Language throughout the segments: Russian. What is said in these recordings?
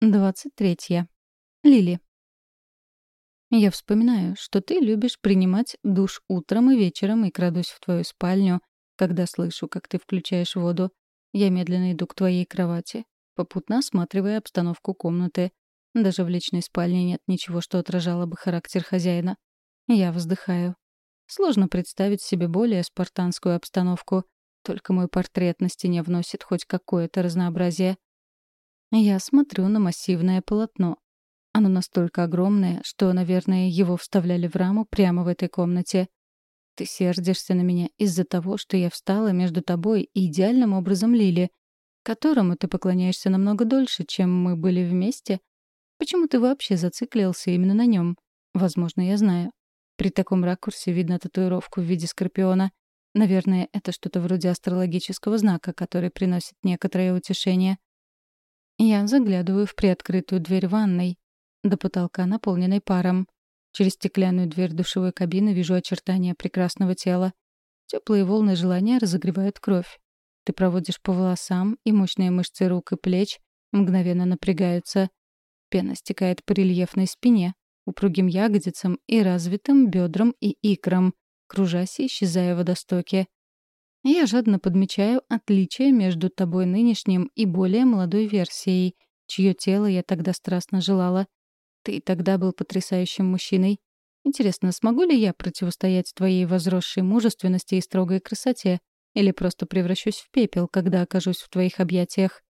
23. Лили. Я вспоминаю, что ты любишь принимать душ утром и вечером и крадусь в твою спальню, когда слышу, как ты включаешь воду. Я медленно иду к твоей кровати, попутно осматривая обстановку комнаты. Даже в личной спальне нет ничего, что отражало бы характер хозяина. Я вздыхаю. Сложно представить себе более спартанскую обстановку, только мой портрет на стене вносит хоть какое-то разнообразие. Я смотрю на массивное полотно. Оно настолько огромное, что, наверное, его вставляли в раму прямо в этой комнате. Ты сердишься на меня из-за того, что я встала между тобой и идеальным образом Лили, которому ты поклоняешься намного дольше, чем мы были вместе. Почему ты вообще зациклился именно на нем? Возможно, я знаю. При таком ракурсе видно татуировку в виде скорпиона. Наверное, это что-то вроде астрологического знака, который приносит некоторое утешение. Я заглядываю в приоткрытую дверь ванной, до потолка, наполненной паром. Через стеклянную дверь душевой кабины вижу очертания прекрасного тела. Теплые волны желания разогревают кровь. Ты проводишь по волосам, и мощные мышцы рук и плеч мгновенно напрягаются. Пена стекает по рельефной спине, упругим ягодицам и развитым бедрам и икрам, кружась и исчезая в водостоке. Я жадно подмечаю отличие между тобой нынешним и более молодой версией, чье тело я тогда страстно желала. Ты тогда был потрясающим мужчиной. Интересно, смогу ли я противостоять твоей возросшей мужественности и строгой красоте? Или просто превращусь в пепел, когда окажусь в твоих объятиях?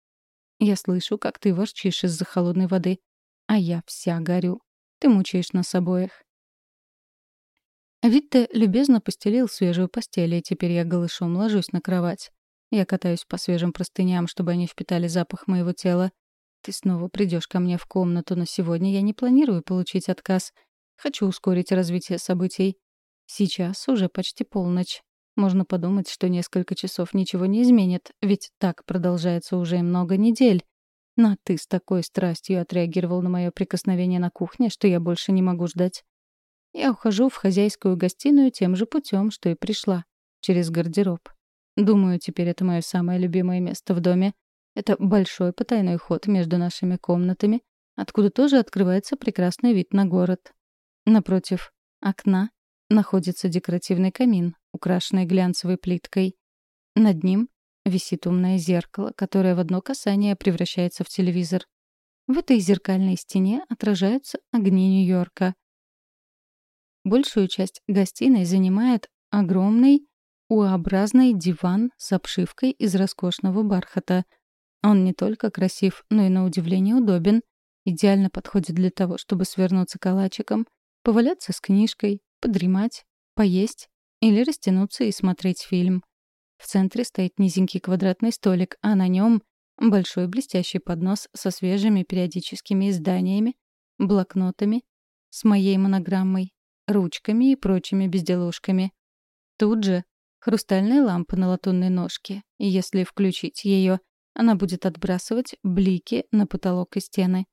Я слышу, как ты ворчишь из-за холодной воды. А я вся горю. Ты мучаешь нас обоих. Витте любезно постелил свежую постель, и теперь я голышом ложусь на кровать. Я катаюсь по свежим простыням, чтобы они впитали запах моего тела. Ты снова придешь ко мне в комнату, но сегодня я не планирую получить отказ. Хочу ускорить развитие событий. Сейчас уже почти полночь. Можно подумать, что несколько часов ничего не изменит, ведь так продолжается уже много недель. Но ты с такой страстью отреагировал на мое прикосновение на кухне, что я больше не могу ждать. Я ухожу в хозяйскую гостиную тем же путем, что и пришла, через гардероб. Думаю, теперь это мое самое любимое место в доме. Это большой потайной ход между нашими комнатами, откуда тоже открывается прекрасный вид на город. Напротив окна находится декоративный камин, украшенный глянцевой плиткой. Над ним висит умное зеркало, которое в одно касание превращается в телевизор. В этой зеркальной стене отражаются огни Нью-Йорка — Большую часть гостиной занимает огромный U-образный диван с обшивкой из роскошного бархата. Он не только красив, но и на удивление удобен. Идеально подходит для того, чтобы свернуться калачиком, поваляться с книжкой, подремать, поесть или растянуться и смотреть фильм. В центре стоит низенький квадратный столик, а на нем большой блестящий поднос со свежими периодическими изданиями, блокнотами, с моей монограммой ручками и прочими безделушками. Тут же хрустальная лампа на латунной ножке, и если включить ее, она будет отбрасывать блики на потолок и стены.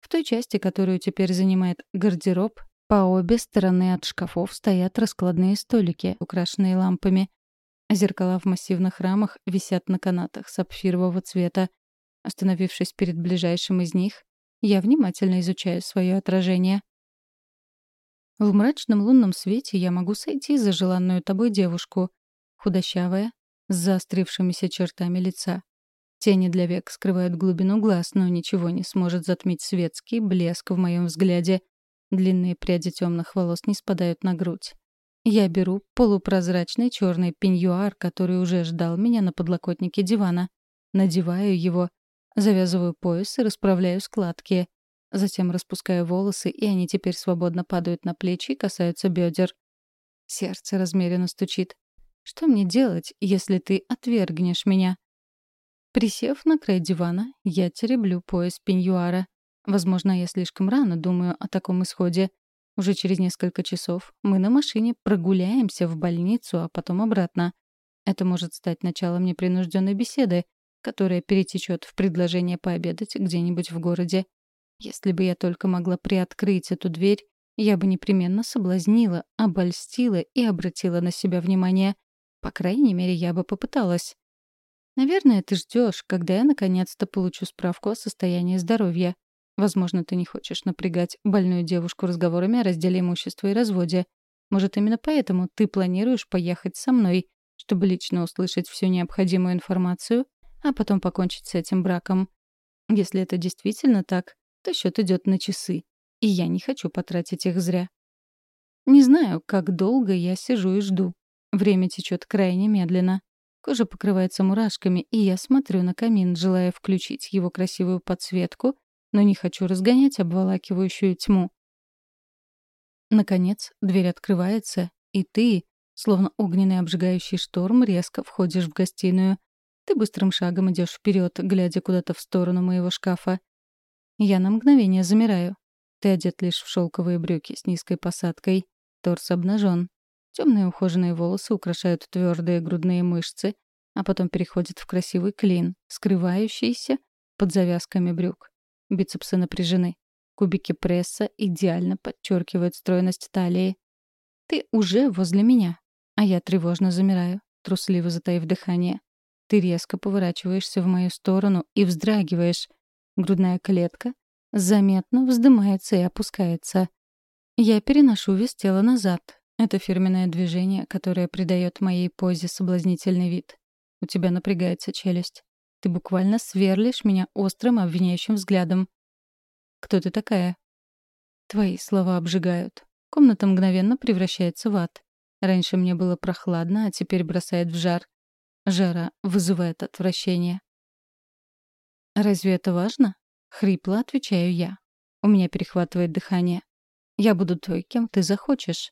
В той части, которую теперь занимает гардероб, по обе стороны от шкафов стоят раскладные столики, украшенные лампами. Зеркала в массивных рамах висят на канатах сапфирового цвета. Остановившись перед ближайшим из них, я внимательно изучаю свое отражение. В мрачном лунном свете я могу сойти за желанную тобой девушку. Худощавая, с заострившимися чертами лица. Тени для век скрывают глубину глаз, но ничего не сможет затмить светский блеск в моем взгляде. Длинные пряди темных волос не спадают на грудь. Я беру полупрозрачный черный пеньюар, который уже ждал меня на подлокотнике дивана. Надеваю его, завязываю пояс и расправляю складки. Затем распускаю волосы, и они теперь свободно падают на плечи и касаются бедер. Сердце размеренно стучит. Что мне делать, если ты отвергнешь меня? Присев на край дивана, я тереблю пояс пеньюара. Возможно, я слишком рано думаю о таком исходе. Уже через несколько часов мы на машине прогуляемся в больницу, а потом обратно. Это может стать началом непринужденной беседы, которая перетечет в предложение пообедать где-нибудь в городе. Если бы я только могла приоткрыть эту дверь, я бы непременно соблазнила, обольстила и обратила на себя внимание. По крайней мере, я бы попыталась. Наверное, ты ждешь, когда я наконец-то получу справку о состоянии здоровья. Возможно, ты не хочешь напрягать больную девушку разговорами о разделе имущества и разводе. Может, именно поэтому ты планируешь поехать со мной, чтобы лично услышать всю необходимую информацию, а потом покончить с этим браком. Если это действительно так, то счет идет на часы, и я не хочу потратить их зря. Не знаю, как долго я сижу и жду. Время течет крайне медленно. Кожа покрывается мурашками, и я смотрю на камин, желая включить его красивую подсветку, но не хочу разгонять обволакивающую тьму. Наконец, дверь открывается, и ты, словно огненный обжигающий шторм, резко входишь в гостиную. Ты быстрым шагом идешь вперед, глядя куда-то в сторону моего шкафа. Я на мгновение замираю. Ты одет лишь в шелковые брюки с низкой посадкой. Торс обнажен. Темные ухоженные волосы украшают твердые грудные мышцы, а потом переходят в красивый клин, скрывающийся под завязками брюк. Бицепсы напряжены. Кубики пресса идеально подчеркивают стройность талии. Ты уже возле меня, а я тревожно замираю, трусливо затаив дыхание. Ты резко поворачиваешься в мою сторону и вздрагиваешь. Грудная клетка заметно вздымается и опускается. Я переношу вес тела назад. Это фирменное движение, которое придает моей позе соблазнительный вид. У тебя напрягается челюсть. Ты буквально сверлишь меня острым обвиняющим взглядом. «Кто ты такая?» Твои слова обжигают. Комната мгновенно превращается в ад. Раньше мне было прохладно, а теперь бросает в жар. Жара вызывает отвращение. «Разве это важно?» — хрипло отвечаю я. У меня перехватывает дыхание. «Я буду той, кем ты захочешь».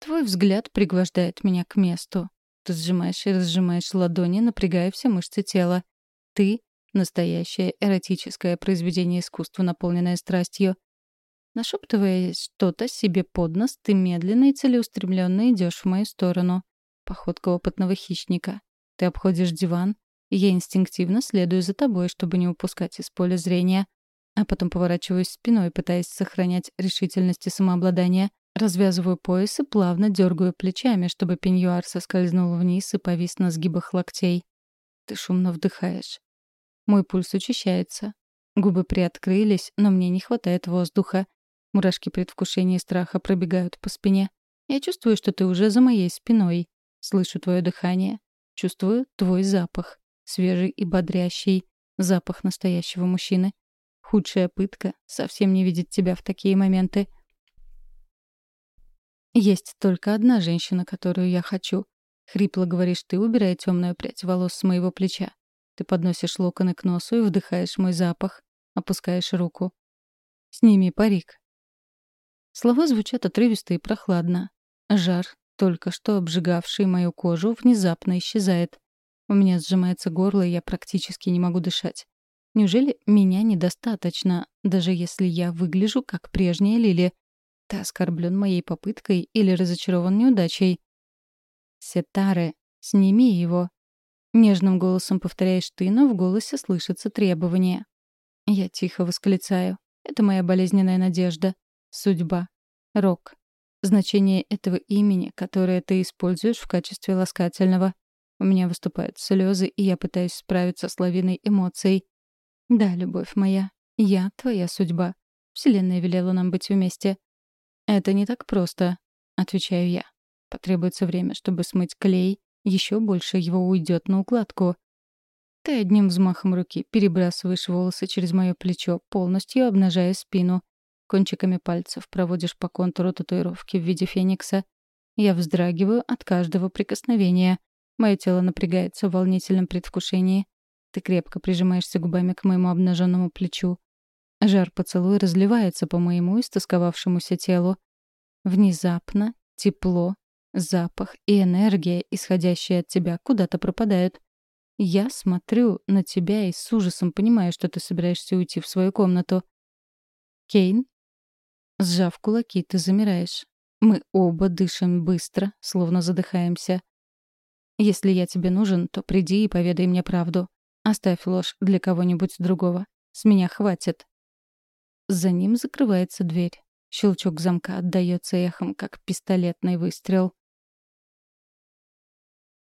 Твой взгляд пригвождает меня к месту. Ты сжимаешь и разжимаешь ладони, напрягая все мышцы тела. Ты — настоящее эротическое произведение искусства, наполненное страстью. Нашептывая что-то себе под нос, ты медленно и целеустремленно идешь в мою сторону. Походка опытного хищника. Ты обходишь диван, я инстинктивно следую за тобой, чтобы не упускать из поля зрения. А потом поворачиваюсь спиной, пытаясь сохранять решительность и самообладание. Развязываю пояс и плавно дергаю плечами, чтобы пеньюар соскользнул вниз и повис на сгибах локтей. Ты шумно вдыхаешь. Мой пульс учащается. Губы приоткрылись, но мне не хватает воздуха. Мурашки предвкушения и страха пробегают по спине. Я чувствую, что ты уже за моей спиной. Слышу твое дыхание. Чувствую твой запах. Свежий и бодрящий. Запах настоящего мужчины. Худшая пытка — совсем не видеть тебя в такие моменты. Есть только одна женщина, которую я хочу. Хрипло говоришь ты, убирая темную прядь волос с моего плеча. Ты подносишь локоны к носу и вдыхаешь мой запах. Опускаешь руку. Сними парик. Слова звучат отрывисто и прохладно. Жар, только что обжигавший мою кожу, внезапно исчезает. У меня сжимается горло, и я практически не могу дышать. Неужели меня недостаточно, даже если я выгляжу как прежняя Лили? Ты оскорблен моей попыткой или разочарован неудачей? Сетаре, сними его. Нежным голосом повторяешь ты, но в голосе слышится требование. Я тихо восклицаю. Это моя болезненная надежда. Судьба. Рок. Значение этого имени, которое ты используешь в качестве ласкательного. У меня выступают слезы, и я пытаюсь справиться с лавиной эмоций. Да, любовь моя, я твоя судьба. Вселенная велела нам быть вместе. «Это не так просто», — отвечаю я. Потребуется время, чтобы смыть клей, еще больше его уйдет на укладку. Ты одним взмахом руки перебрасываешь волосы через мое плечо, полностью обнажая спину. Кончиками пальцев проводишь по контуру татуировки в виде феникса. Я вздрагиваю от каждого прикосновения. Мое тело напрягается в волнительном предвкушении. Ты крепко прижимаешься губами к моему обнаженному плечу. Жар поцелуя разливается по моему истосковавшемуся телу. Внезапно тепло, запах и энергия, исходящие от тебя, куда-то пропадают. Я смотрю на тебя и с ужасом понимаю, что ты собираешься уйти в свою комнату. Кейн? Сжав кулаки, ты замираешь. Мы оба дышим быстро, словно задыхаемся. Если я тебе нужен, то приди и поведай мне правду. Оставь ложь для кого-нибудь другого. С меня хватит. За ним закрывается дверь. Щелчок замка отдаётся эхом, как пистолетный выстрел.